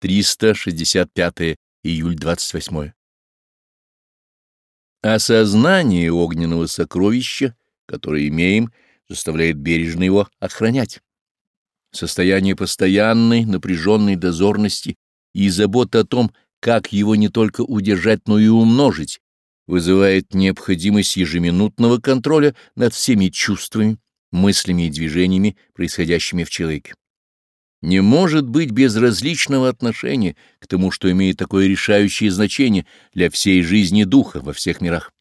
365 июль 28. Осознание огненного сокровища, которое имеем, заставляет бережно его охранять. Состояние постоянной напряженной дозорности и забота о том, как его не только удержать, но и умножить, вызывает необходимость ежеминутного контроля над всеми чувствами, мыслями и движениями, происходящими в человеке. Не может быть безразличного отношения к тому, что имеет такое решающее значение для всей жизни духа во всех мирах.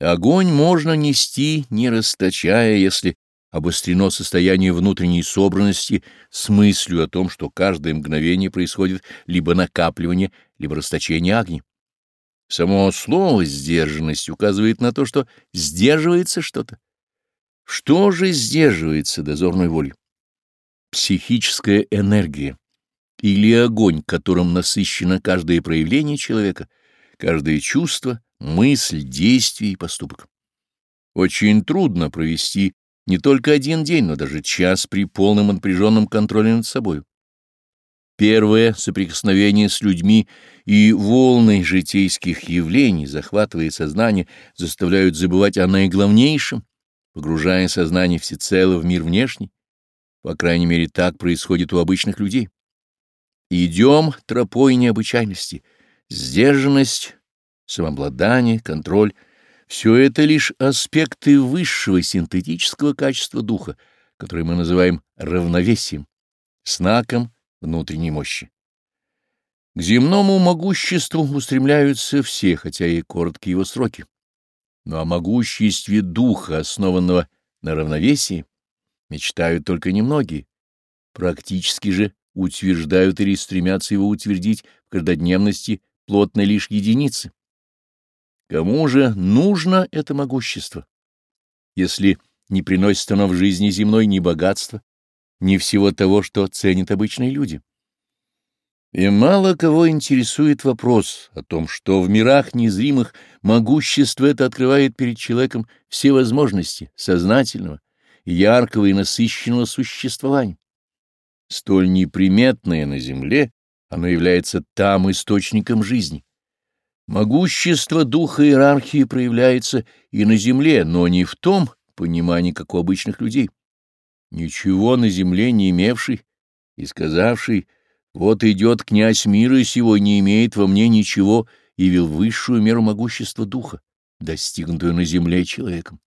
Огонь можно нести, не расточая, если обострено состояние внутренней собранности с мыслью о том, что каждое мгновение происходит либо накапливание, либо расточение огня. Само слово «сдержанность» указывает на то, что сдерживается что-то. Что же сдерживается дозорной волей? психическая энергия или огонь, которым насыщено каждое проявление человека, каждое чувство, мысль, действие и поступок. Очень трудно провести не только один день, но даже час при полном напряженном контроле над собой. Первое соприкосновение с людьми и волны житейских явлений, захватывая сознание, заставляют забывать о наиглавнейшем, погружая сознание всецело в мир внешний, по крайней мере, так происходит у обычных людей. Идем тропой необычайности. Сдержанность, самообладание, контроль — все это лишь аспекты высшего синтетического качества духа, который мы называем равновесием, знаком внутренней мощи. К земному могуществу устремляются все, хотя и короткие его сроки. Но о могуществе духа, основанного на равновесии, — мечтают только немногие. Практически же утверждают или стремятся его утвердить в каждодневности плотно лишь единицы. Кому же нужно это могущество, если не приносит оно в жизни земной ни богатства, ни всего того, что ценят обычные люди? И мало кого интересует вопрос о том, что в мирах незримых могущество это открывает перед человеком все возможности сознательного, яркого и насыщенного существования. Столь неприметное на земле, оно является там источником жизни. Могущество духа иерархии проявляется и на земле, но не в том понимании, как у обычных людей. Ничего на земле не имевший и сказавший «Вот идет князь мира сего, не имеет во мне ничего», явил высшую меру могущества духа, достигнутую на земле человеком.